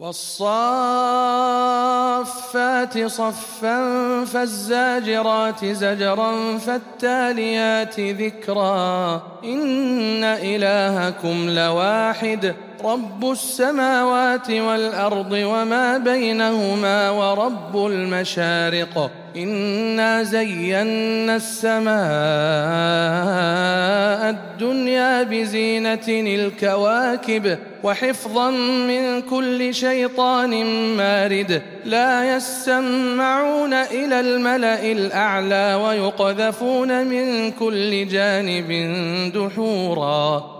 والصافات صفا فالزاجرات زجرا فالتاليات ذكرا إن إلهكم لواحد رب السماوات والأرض وما بينهما ورب المشارق. إنا زينا السماء الدنيا بزينة الكواكب وحفظا من كل شيطان مارد. لا يسمعون إلى الملأ الأعلى ويقذفون من كل جانب دحورا.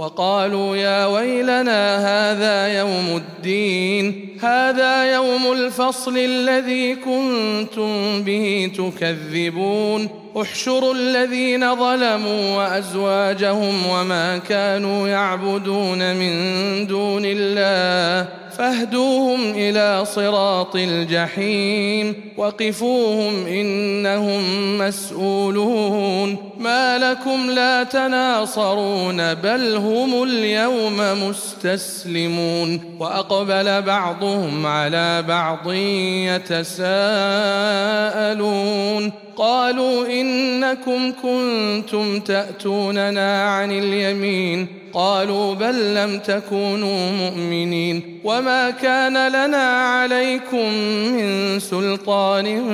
وقالوا يا ويلنا هذا يوم الدين هذا يوم الفصل الذي كنتم به تكذبون. احشروا الذين ظلموا وأزواجهم وما كانوا يعبدون من دون الله فاهدوهم إلى صراط الجحيم وقفوهم إنهم مسؤولون. ما لكم لا تناصرون بل هم اليوم مستسلمون. وأقبل بعضهم على بعض يتساءلون. قالوا إنكم كنتم تأتوننا عن اليمين. قالوا بل لم تكونوا مؤمنين. وما كان لنا عليكم من سلطان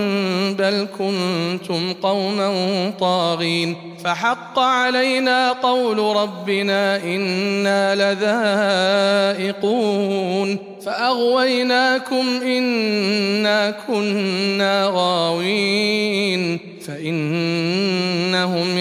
بل كنتم قوما طاغين. فحق علينا قول ربنا إنا لذائقون فأغويناكم إنا كنا غاوين فإنهم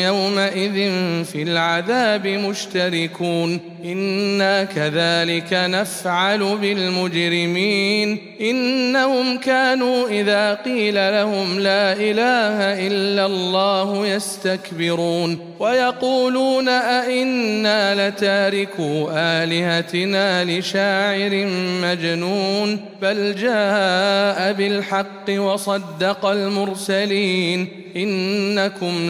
يومئذ في العذاب مشتركون. إنا كذلك نفعل بالمجرمين. إنهم كانوا إذا قيل لهم لا إله إلا الله يستكبرون. ويقولون أئنا لتاركو آلهتنا لشاعر مجنون. بل جاء بالحق وصدق المرسلين. إنكم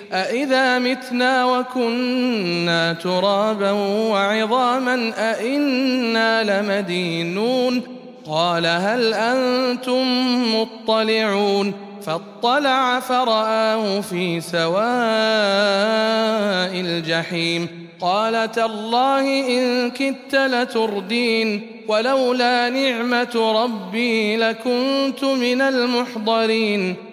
أئذا متنا وكنا ترابا وعظاما أئنا لمدينون قال هل أنتم مطلعون فاطلع فرآه في سواء الجحيم قال تالله إن كدت لتردين ولولا نعمة ربي لكنت من المحضرين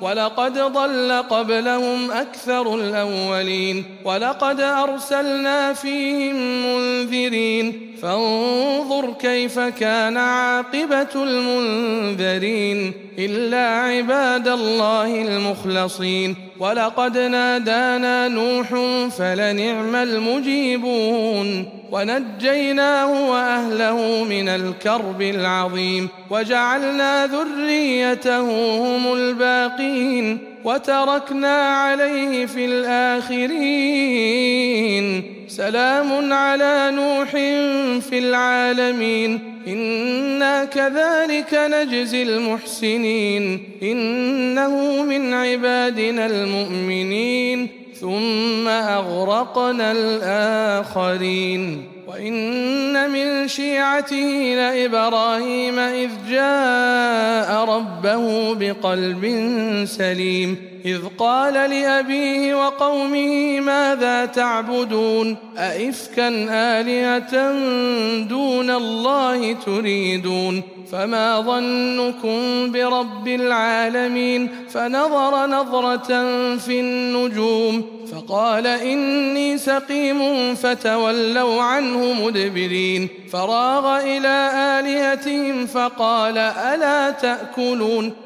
ولقد ضل قبلهم أكثر الأولين ولقد أرسلنا فيهم منذرين فانظر كيف كان عاقبة المنذرين إلا عباد الله المخلصين ولقد نادانا نوح فلنعم المجيبون ونجيناه وأهله من الكرب العظيم وجعلنا ذريته هم الباقين وتركنا عليه في الآخرين. سلام على نوح في العالمين. إنا كذلك نجزي المحسنين. إنه من عبادنا المؤمنين. ثم أغرقنا الآخرين. وان من شيعته لابراهيم اذ جاء ربه بقلب سليم إذ قال لأبيه وقومه ماذا تعبدون؟ ائفكا آلهة دون الله تريدون؟ فما ظنكم برب العالمين؟ فنظر نظرة في النجوم فقال إني سقيم فتولوا عنه مدبرين. فراغ إلى آلهتهم فقال ألا تأكلون؟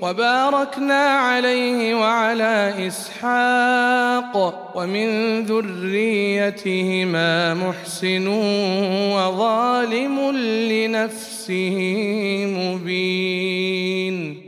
وباركنا عليه وعلى إسحاق ومن ذريتهما محسن وظالم لنفسه مبين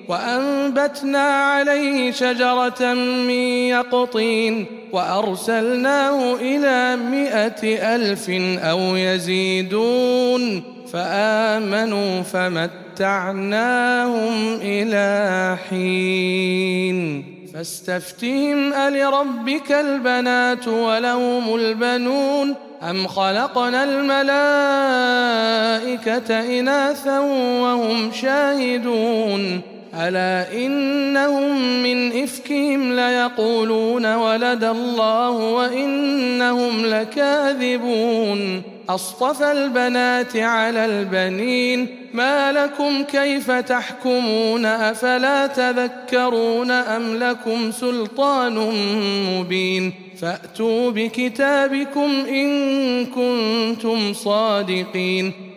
وأنبتنا عليه شجرة من يقطين وأرسلناه إلى مائة ألف أو يزيدون فآمنوا فمتعناهم إلى حين فاستفتهم ألربك البنات ولهم البنون أم خلقنا الملائكة إناثا وهم شاهدون ألا إنهم من إفكهم ليقولون ولد الله وإنهم لكاذبون أصطفى البنات على البنين ما لكم كيف تحكمون أفلا تذكرون أم لكم سلطان مبين فأتوا بكتابكم إن كنتم صادقين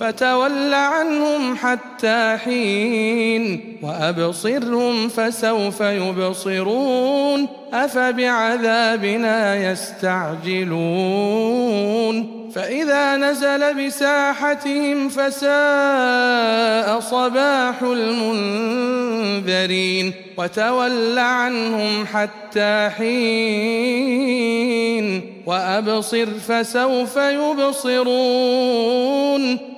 فتول عنهم حتى حين وأبصرهم فسوف يبصرون أفبعذابنا يستعجلون فإذا نزل بساحتهم فساء صباح المنذرين وتول عنهم حتى حين وأبصر فسوف يبصرون